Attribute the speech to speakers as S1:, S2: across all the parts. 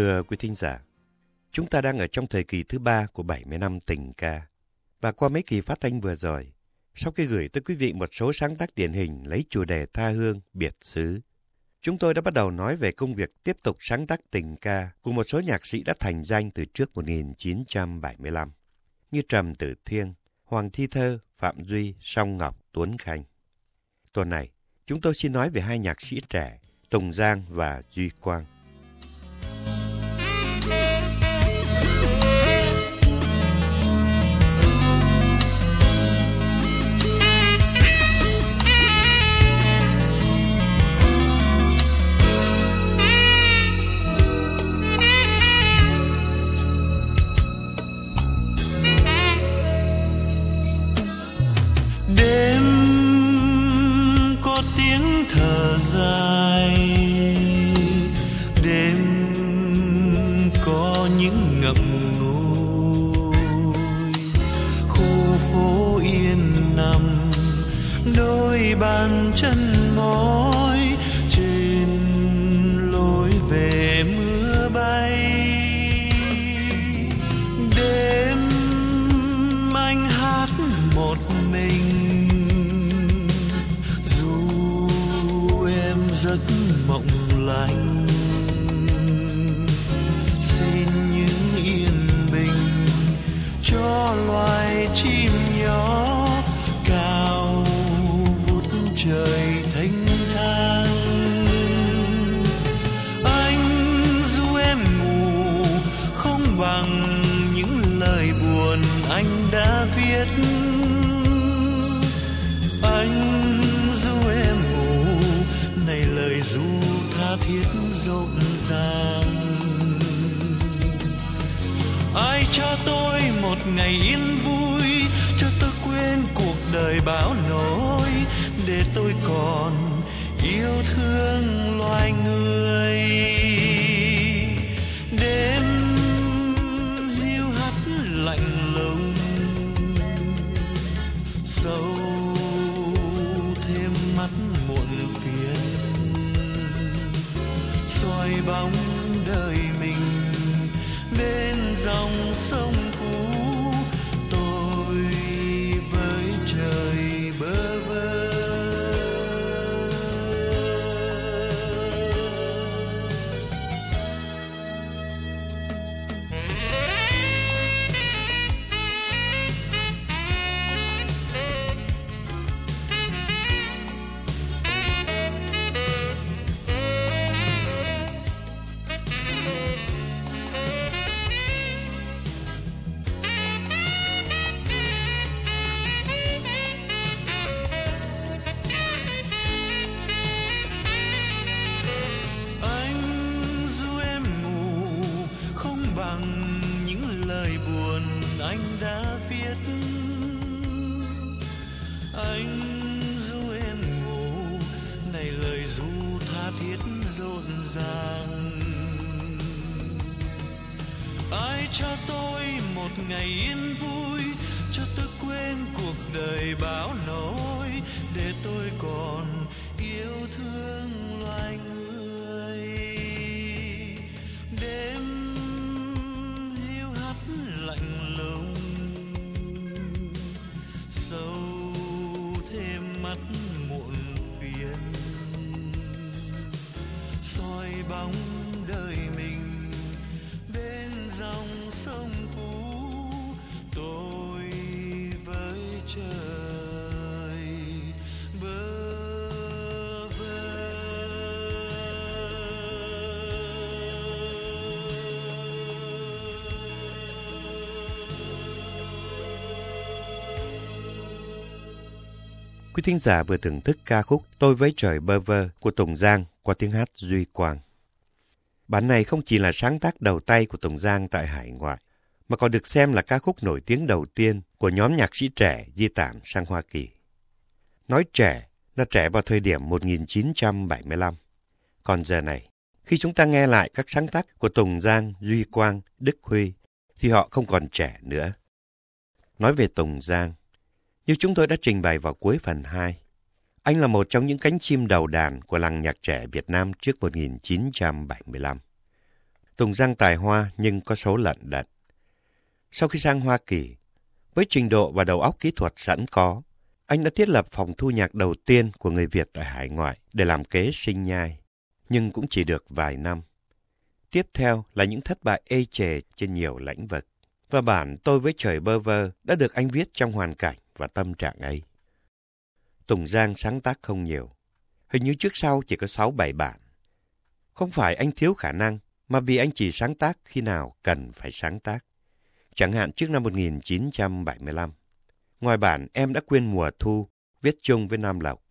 S1: Thưa quý thính giả, chúng ta đang ở trong thời kỳ thứ ba của 70 năm tình ca. Và qua mấy kỳ phát thanh vừa rồi, sau khi gửi tới quý vị một số sáng tác điển hình lấy chủ đề tha hương, biệt xứ, chúng tôi đã bắt đầu nói về công việc tiếp tục sáng tác tình ca của một số nhạc sĩ đã thành danh từ trước 1975, như Trầm Tử Thiên, Hoàng Thi Thơ, Phạm Duy, Song Ngọc, Tuấn Khanh. Tuần này, chúng tôi xin nói về hai nhạc sĩ trẻ, Tùng Giang và Duy Quang.
S2: những ngậm ngùi khu phố yên nằm đôi bàn chân anh đã viết, anh du em ngủ. Này lời du tha thiết rộn ràng. Ai cho tôi một ngày yên vui, cho tôi quên cuộc đời bão nổi để tôi còn 吧。Cho tôi một ngày yên vui, cho tôi quên cuộc đời bão nổi để tôi còn yêu thương.
S1: Quý thính giả vừa thưởng thức ca khúc Tôi với trời bơ vơ của Tùng Giang qua tiếng hát Duy Quang. Bản này không chỉ là sáng tác đầu tay của Tùng Giang tại hải ngoại, mà còn được xem là ca khúc nổi tiếng đầu tiên của nhóm nhạc sĩ trẻ di tản sang Hoa Kỳ. Nói trẻ là trẻ vào thời điểm 1975. Còn giờ này, khi chúng ta nghe lại các sáng tác của Tùng Giang, Duy Quang, Đức Huy, thì họ không còn trẻ nữa. Nói về Tùng Giang, như chúng tôi đã trình bày vào cuối phần 2, anh là một trong những cánh chim đầu đàn của làng nhạc trẻ Việt Nam trước 1975. Tùng Giang tài hoa nhưng có số lận đận. Sau khi sang Hoa Kỳ, với trình độ và đầu óc kỹ thuật sẵn có, anh đã thiết lập phòng thu nhạc đầu tiên của người Việt tại hải ngoại để làm kế sinh nhai, nhưng cũng chỉ được vài năm. Tiếp theo là những thất bại ê chề trên nhiều lĩnh vực. Và bản Tôi với trời bơ vơ đã được anh viết trong hoàn cảnh và tâm trạng ấy. Tùng Giang sáng tác không nhiều. Hình như trước sau chỉ có 6-7 bản. Không phải anh thiếu khả năng, mà vì anh chỉ sáng tác khi nào cần phải sáng tác. Chẳng hạn trước năm 1975. Ngoài bản Em đã quên mùa thu, viết chung với Nam Lộc.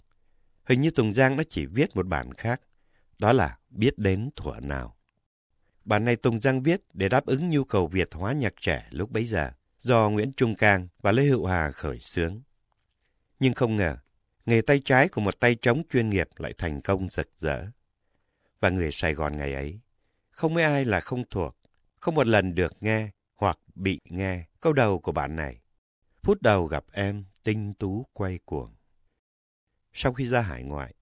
S1: Hình như Tùng Giang đã chỉ viết một bản khác, đó là Biết đến thuở nào. Bản này Tùng Giang viết để đáp ứng nhu cầu Việt hóa nhạc trẻ lúc bấy giờ, do Nguyễn Trung Cang và Lê Hữu Hà khởi xướng. Nhưng không ngờ, nghề tay trái của một tay trống chuyên nghiệp lại thành công rực rỡ. Và người Sài Gòn ngày ấy, không mấy ai là không thuộc, không một lần được nghe hoặc bị nghe câu đầu của bản này. Phút đầu gặp em, tinh tú quay cuồng. Sau khi ra hải ngoại,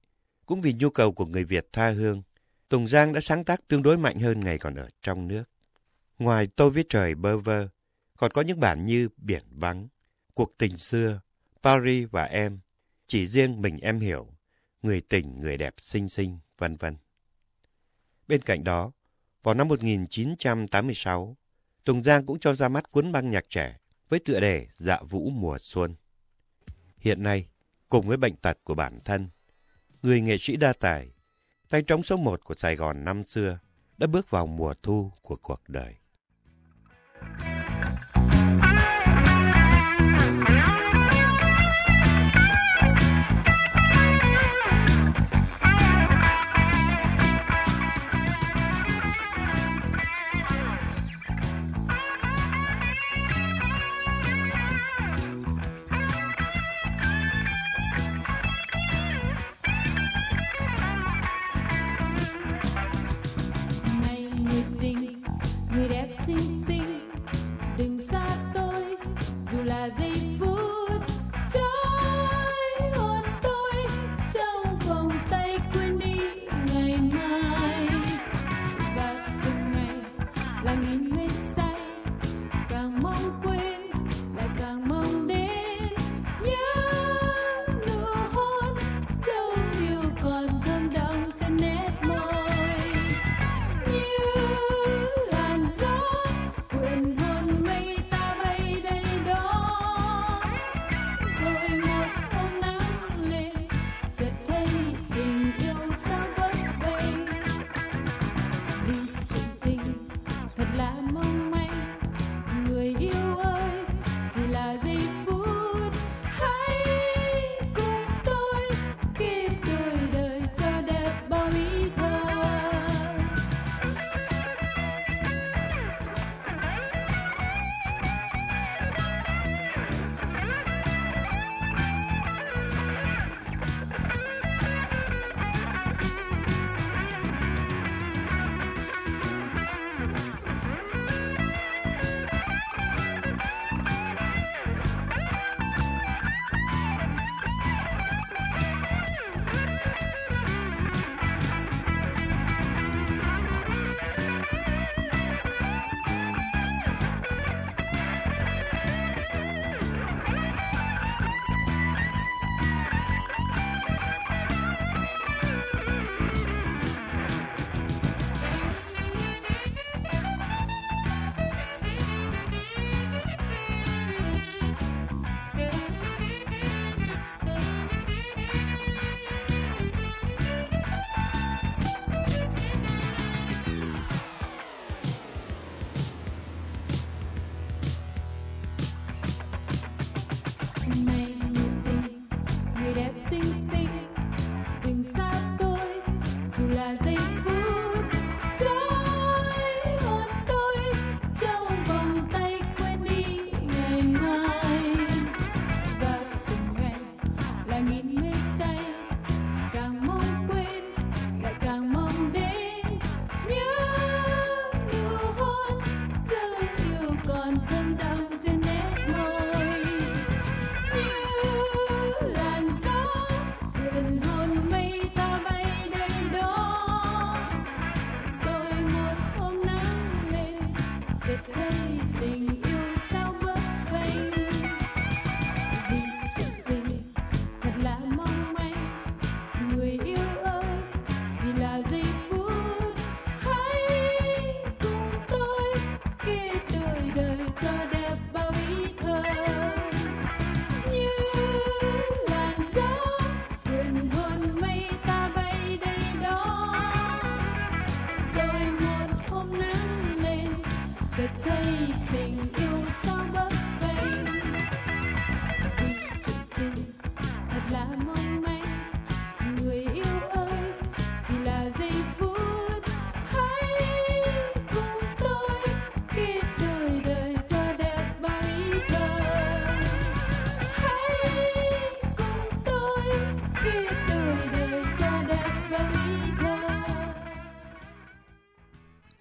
S1: cũng vì nhu cầu của người Việt tha hương, Tùng Giang đã sáng tác tương đối mạnh hơn ngày còn ở trong nước. Ngoài Tôi viết trời bơ vơ, còn có những bản như Biển vắng, Cuộc tình xưa, Paris và em, Chỉ riêng mình em hiểu, Người tình, người đẹp xinh xinh, vân vân. Bên cạnh đó, vào năm 1986, Tùng Giang cũng cho ra mắt cuốn băng nhạc trẻ với tựa đề Dạ Vũ Mùa Xuân. Hiện nay, cùng với bệnh tật của bản thân, người nghệ sĩ đa tài tay trống số một của Sài Gòn năm xưa đã bước vào mùa thu của cuộc đời.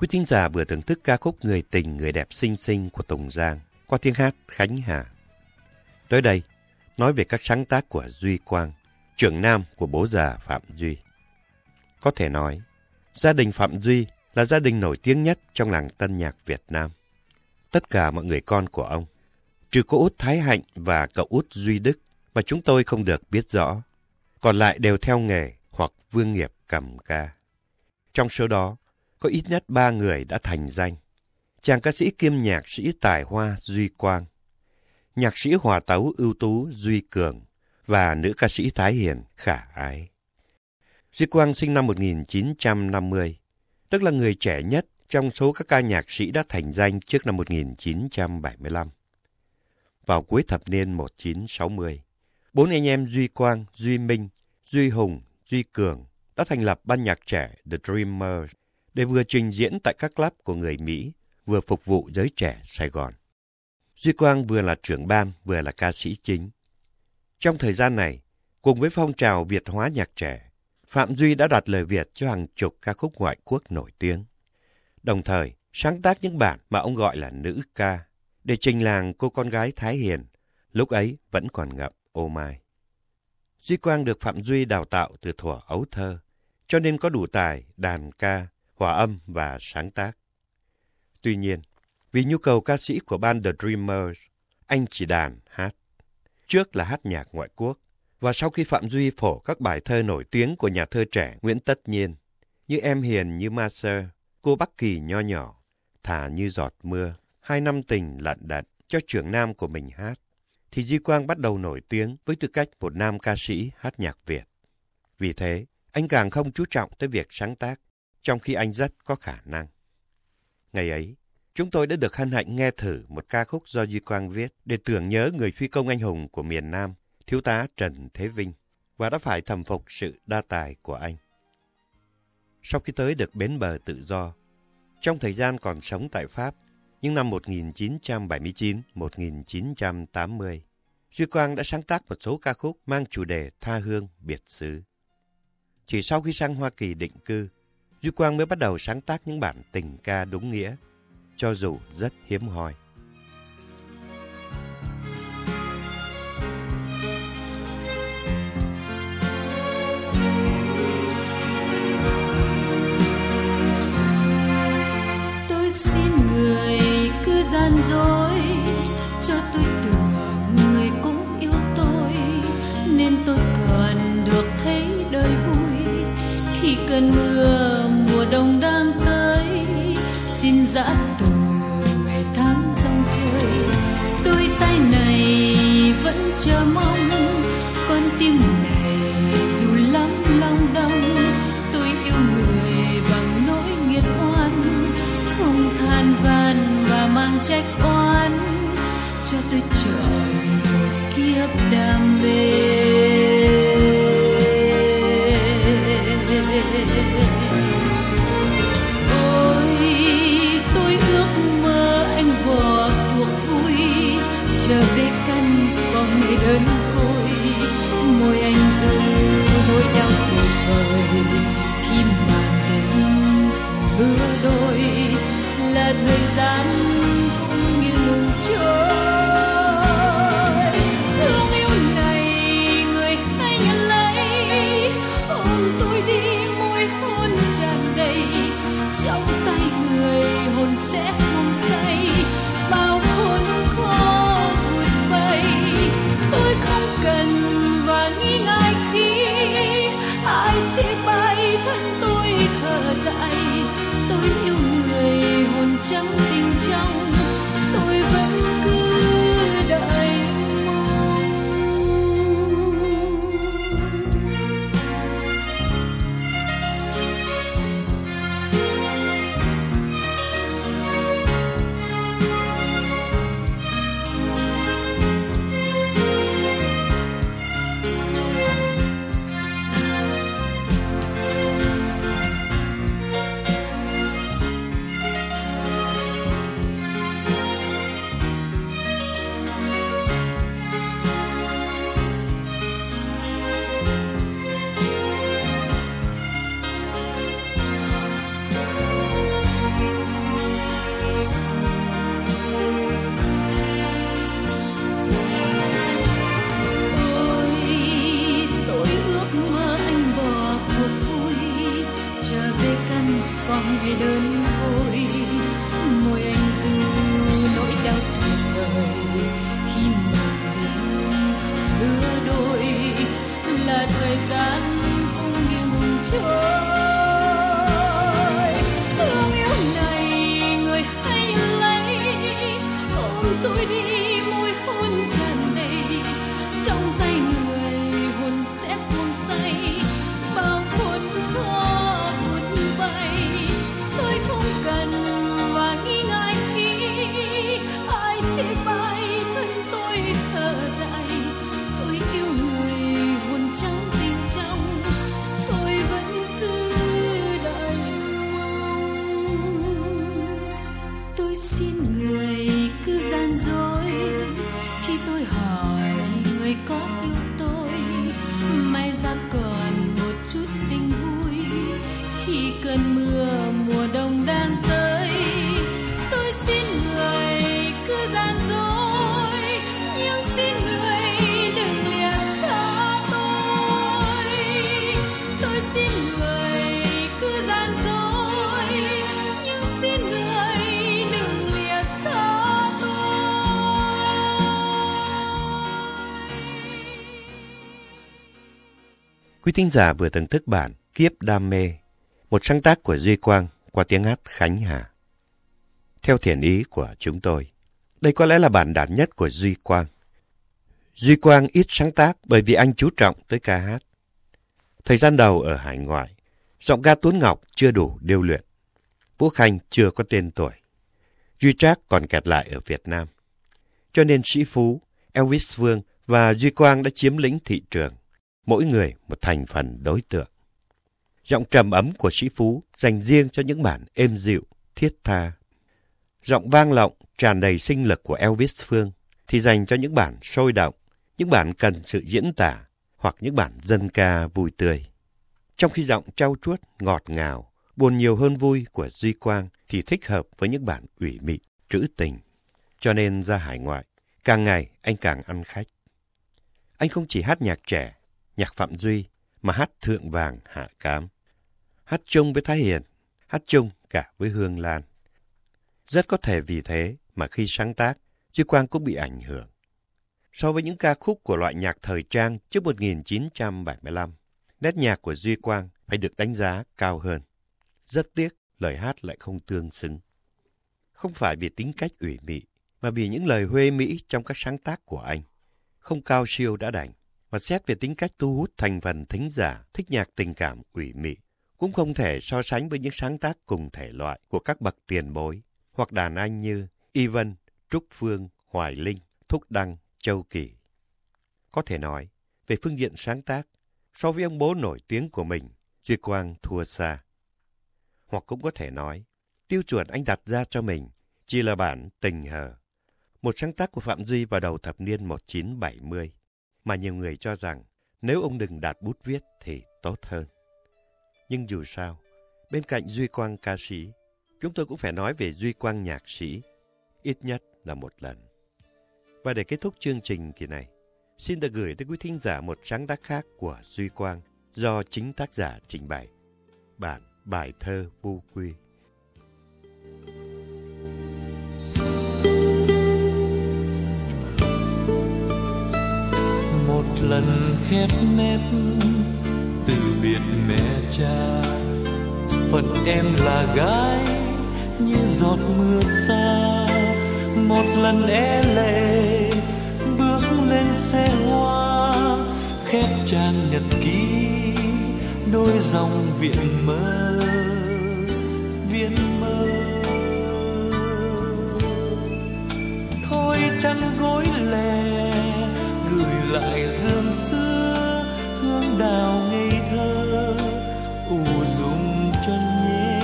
S1: Quý thính giả vừa thưởng thức ca khúc Người tình người đẹp xinh xinh của Tùng Giang qua tiếng hát Khánh Hà. Tới đây, nói về các sáng tác của Duy Quang, trưởng nam của bố già Phạm Duy. Có thể nói, gia đình Phạm Duy là gia đình nổi tiếng nhất trong làng tân nhạc Việt Nam. Tất cả mọi người con của ông, trừ cô út Thái Hạnh và cậu út Duy Đức mà chúng tôi không được biết rõ, còn lại đều theo nghề hoặc vương nghiệp cầm ca. Trong số đó, có ít nhất ba người đã thành danh. Chàng ca sĩ kiêm nhạc sĩ tài hoa Duy Quang, nhạc sĩ hòa tấu ưu tú Duy Cường và nữ ca sĩ Thái Hiền Khả Ái. Duy Quang sinh năm 1950, tức là người trẻ nhất trong số các ca nhạc sĩ đã thành danh trước năm 1975. Vào cuối thập niên 1960, bốn anh em Duy Quang, Duy Minh, Duy Hùng, Duy Cường đã thành lập ban nhạc trẻ The Dreamers để vừa trình diễn tại các club của người Mỹ, vừa phục vụ giới trẻ Sài Gòn. Duy Quang vừa là trưởng ban, vừa là ca sĩ chính. Trong thời gian này, cùng với phong trào Việt hóa nhạc trẻ, Phạm Duy đã đặt lời Việt cho hàng chục ca khúc ngoại quốc nổi tiếng. Đồng thời, sáng tác những bản mà ông gọi là nữ ca, để trình làng cô con gái Thái Hiền, lúc ấy vẫn còn ngậm ô mai. Duy Quang được Phạm Duy đào tạo từ thuở ấu thơ, cho nên có đủ tài đàn ca, hòa âm và sáng tác. Tuy nhiên, vì nhu cầu ca sĩ của ban The Dreamers, anh chỉ đàn hát. Trước là hát nhạc ngoại quốc, và sau khi Phạm Duy phổ các bài thơ nổi tiếng của nhà thơ trẻ Nguyễn Tất Nhiên, như Em Hiền như Ma Sơ, Cô Bắc Kỳ nho nhỏ, Thả như giọt mưa, Hai năm tình lận đận cho trưởng nam của mình hát, thì Di Quang bắt đầu nổi tiếng với tư cách một nam ca sĩ hát nhạc Việt. Vì thế, anh càng không chú trọng tới việc sáng tác, trong khi anh rất có khả năng. Ngày ấy, chúng tôi đã được hân hạnh nghe thử một ca khúc do Duy Quang viết để tưởng nhớ người phi công anh hùng của miền Nam, thiếu tá Trần Thế Vinh, và đã phải thầm phục sự đa tài của anh. Sau khi tới được bến bờ tự do, trong thời gian còn sống tại Pháp, những năm 1979-1980, Duy Quang đã sáng tác một số ca khúc mang chủ đề tha hương biệt xứ. Chỉ sau khi sang Hoa Kỳ định cư, Duy Quang mới bắt đầu sáng tác những bản tình ca đúng nghĩa, cho dù rất hiếm hoi.
S3: Tôi xin người cứ gian dối cho tôi tưởng người cũng yêu tôi nên tôi còn được thấy đời vui khi cơn mưa dã từ ngày tháng dòng chơi đôi tay này vẫn chờ mong, con tim này dù lắm lòng đong tôi yêu người bằng nỗi nghiệt oan, không than van và mang trách oan. Cho tôi chờ
S1: Quý thính giả vừa thưởng thức bản Kiếp Đam Mê, một sáng tác của Duy Quang qua tiếng hát Khánh Hà. Theo thiện ý của chúng tôi, đây có lẽ là bản đạt nhất của Duy Quang. Duy Quang ít sáng tác bởi vì anh chú trọng tới ca hát. Thời gian đầu ở hải ngoại, giọng ca Tuấn Ngọc chưa đủ điêu luyện. Vũ Khanh chưa có tên tuổi. Duy Trác còn kẹt lại ở Việt Nam. Cho nên Sĩ Phú, Elvis Vương và Duy Quang đã chiếm lĩnh thị trường mỗi người một thành phần đối tượng. Giọng trầm ấm của sĩ Phú dành riêng cho những bản êm dịu, thiết tha. Giọng vang lộng, tràn đầy sinh lực của Elvis Phương thì dành cho những bản sôi động, những bản cần sự diễn tả hoặc những bản dân ca vui tươi. Trong khi giọng trau chuốt, ngọt ngào, buồn nhiều hơn vui của Duy Quang thì thích hợp với những bản ủy mị, trữ tình. Cho nên ra hải ngoại, càng ngày anh càng ăn khách. Anh không chỉ hát nhạc trẻ, nhạc Phạm Duy mà hát thượng vàng hạ cám. Hát chung với Thái Hiền, hát chung cả với Hương Lan. Rất có thể vì thế mà khi sáng tác, Duy Quang cũng bị ảnh hưởng. So với những ca khúc của loại nhạc thời trang trước 1975, nét nhạc của Duy Quang phải được đánh giá cao hơn. Rất tiếc, lời hát lại không tương xứng. Không phải vì tính cách ủy mị, mà vì những lời huê mỹ trong các sáng tác của anh. Không cao siêu đã đành, mà xét về tính cách thu hút thành phần thính giả thích nhạc tình cảm ủy mị, cũng không thể so sánh với những sáng tác cùng thể loại của các bậc tiền bối hoặc đàn anh như Ivan, Trúc Phương, Hoài Linh, Thúc Đăng, Châu Kỳ. Có thể nói, về phương diện sáng tác, so với ông bố nổi tiếng của mình, Duy Quang thua xa. Hoặc cũng có thể nói, tiêu chuẩn anh đặt ra cho mình chỉ là bản Tình Hờ, một sáng tác của Phạm Duy vào đầu thập niên 1970, mà nhiều người cho rằng nếu ông đừng đạt bút viết thì tốt hơn. Nhưng dù sao, bên cạnh Duy Quang ca sĩ, chúng tôi cũng phải nói về Duy Quang nhạc sĩ, ít nhất là một lần. Và để kết thúc chương trình kỳ này, xin được gửi tới quý thính giả một sáng tác khác của Duy Quang do chính tác giả trình bày. Bản Bài thơ Vu Quy.
S2: một lần khép nếp từ biệt mẹ cha phận em là gái như giọt mưa xa một lần e lệ xe hoa, khép trang nhật ký, đôi dòng viện mơ viện mơ. Thôi chăn gối lè, gửi lại dương xưa, hương đào ngây thơ, ủ dùng cho nhé,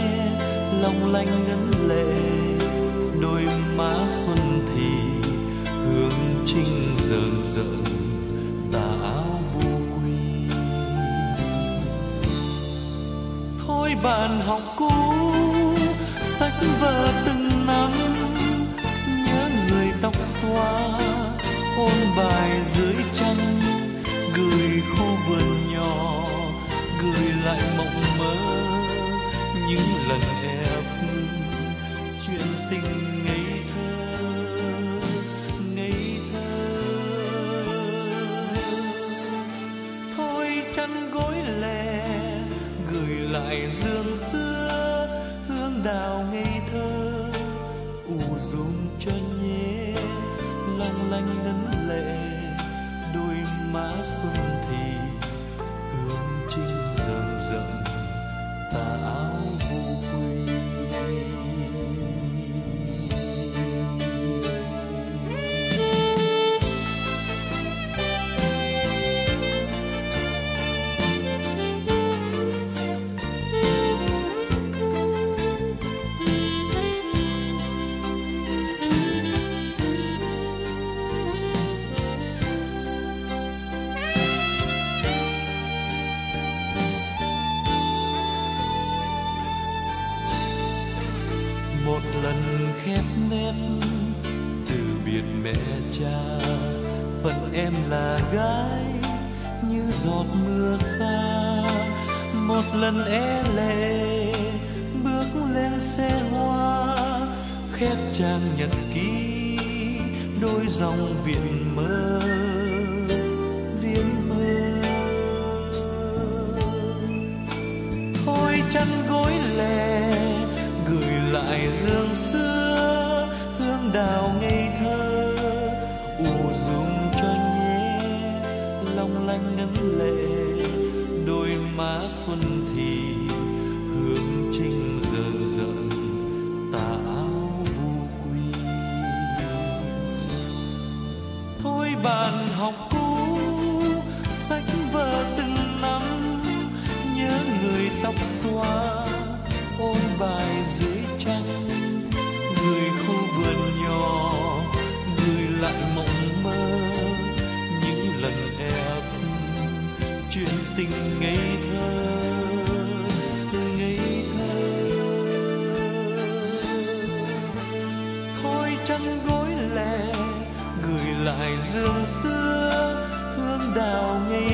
S2: long lanh ngấn lệ, đôi má xuân rờn đã tà áo vô quy. Thôi bạn học cũ, sách vở từng năm nhớ người tóc xóa, ôn bài dưới trăng gửi khu vườn nhỏ, gửi lại mộng mơ những lần vẫn é e lệ, bước lên xe hoa, khép trang nhật ký, đôi dòng viễn mơ viễn mơ. Thôi chăn gối lè, gửi lại dương xưa, hương đào ngây thơ, ủ dung cho nhé, long lanh ngân lệ đôi má xuân thì hương trinh đào ngây